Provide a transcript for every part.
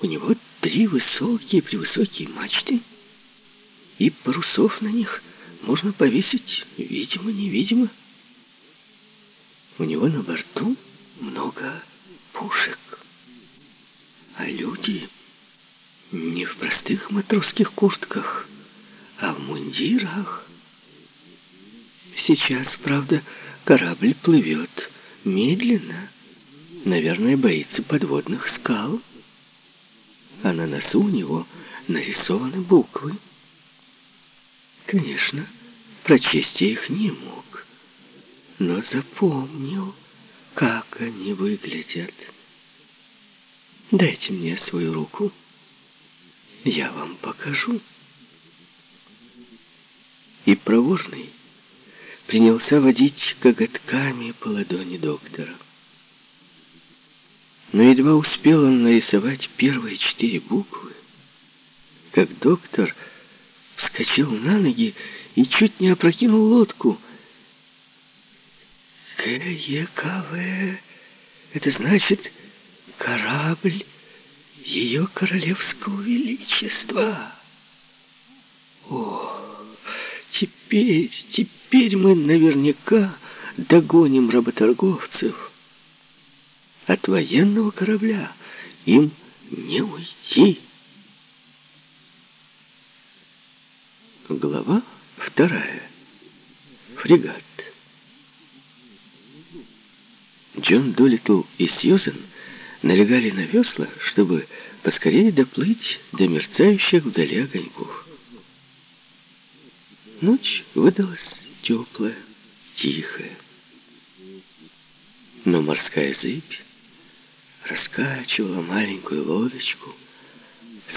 У него три высокие-превысокие мачты, и парусов на них можно повесить, видимо-невидимо. У него на борту много пушек. А люди не в простых матросских куртках, а в мундирах. Сейчас, правда, корабль плывет медленно. Наверное, боится подводных скал. А на носу у него нарисованы буквы. Конечно, прочесть их не мог, но запомнил, как они выглядят. Дайте мне свою руку, я вам покажу. И проворный принялся водить коготками по ладони доктора. Но едва успел он нарисовать первые четыре буквы, как доктор вскочил на ноги и чуть не опрокинул лодку. КЕКВ — это значит корабль ее королевского величества. О, теперь, теперь мы наверняка догоним работорговцев. От военного корабля им не уйти. Глава вторая. Фрегат. Джон Долитл и Сьюзен налегали на весла, чтобы поскорее доплыть до мерцающих вдали огоньков. Ночь выдалась теплая, тихая. Но морская зыбь раскачивала маленькую лодочку,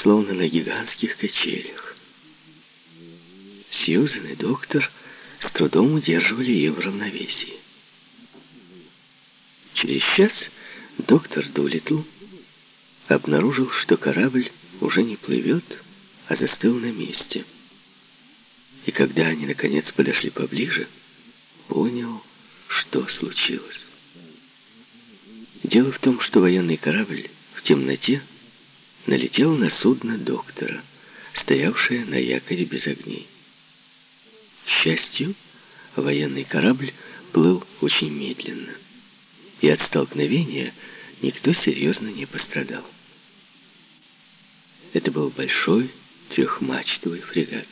словно на гигантских качелях. Сьюзен и доктор с трудом удерживали ее в равновесии. Через час доктор Дулитл обнаружил, что корабль уже не плывет, а застыл на месте. И когда они, наконец, подошли поближе, понял, что случилось. Дело в том, что военный корабль в темноте налетел на судно доктора, стоявшее на якоре без огней. К счастью, военный корабль плыл очень медленно, и от столкновения никто серьезно не пострадал. Это был большой трехмачтовый фрегат.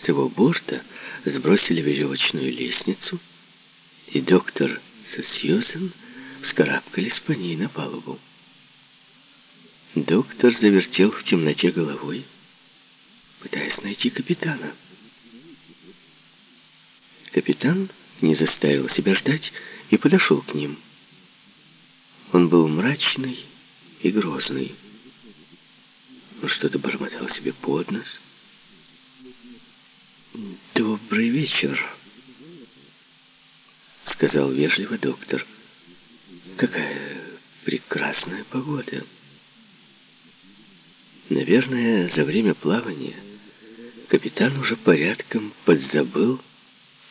С его борта сбросили веревочную лестницу, и доктор со Сьюзен вскарабкались по ней на палубу. Доктор завертел в темноте головой, пытаясь найти капитана. Капитан не заставил себя ждать и подошел к ним. Он был мрачный и грозный. Он что-то бормотал себе под нос. «Добрый вечер», — сказал вежливо доктор. «Какая прекрасная погода». Наверное, за время плавания капитан уже порядком подзабыл,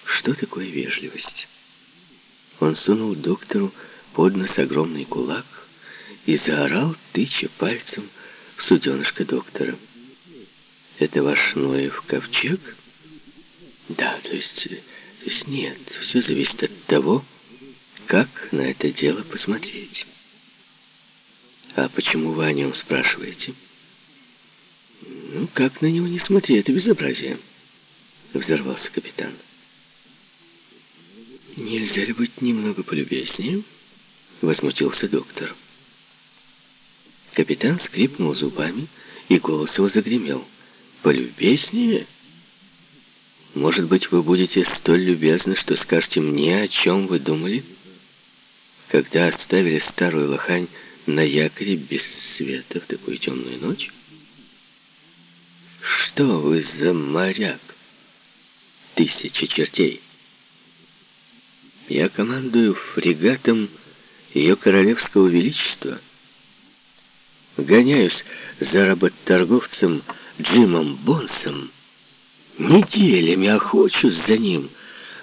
что такое вежливость? Он сунул доктору под нос огромный кулак и заорал, тыча пальцем в суденышко доктора. «Это ваш Ноев ковчег?» «Да, то есть, то есть нет, все зависит от того, как на это дело посмотреть». «А почему вы о нем спрашиваете?» «Ну, как на него не смотри, это безобразие», — взорвался капитан. «Нельзя ли быть немного полюбезнее?» — возмутился доктор. Капитан скрипнул зубами, и голос его загремел. «Полюбезнее? Может быть, вы будете столь любезны, что скажете мне, о чем вы думали, когда оставили старую лохань на якоре без света в такую темную ночь? Что вы за моряк? Тысяча чертей!» Я командую фрегатом Ее Королевского Величества. Гоняюсь за работорговцем Джимом Бонсом. Неделями охочусь за ним.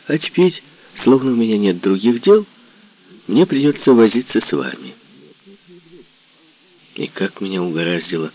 А теперь, словно у меня нет других дел, мне придется возиться с вами. И как меня угораздило